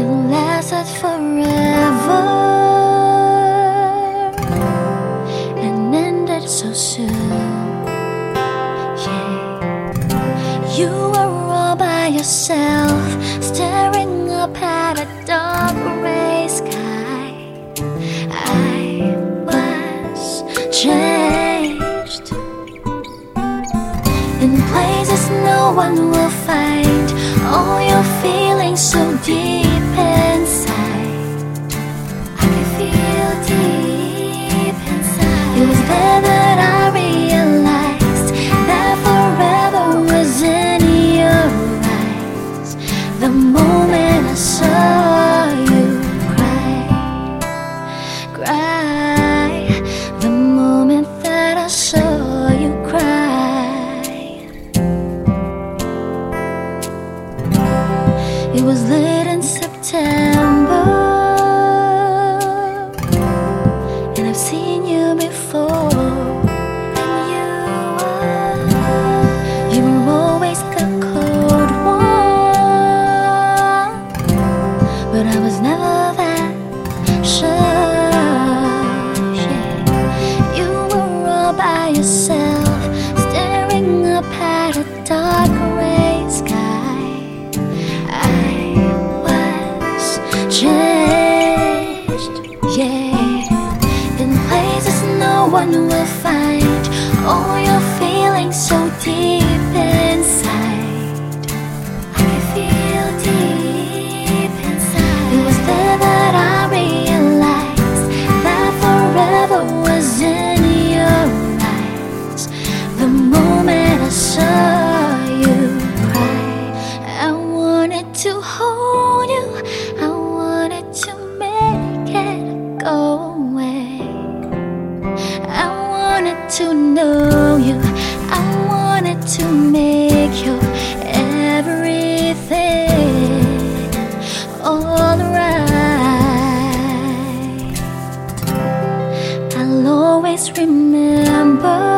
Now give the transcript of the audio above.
It lasted forever and ended so soon. Yeah. You were all by yourself, staring up at. no one will find all your feelings so deep. no one will find all your feelings so deep inside. remember.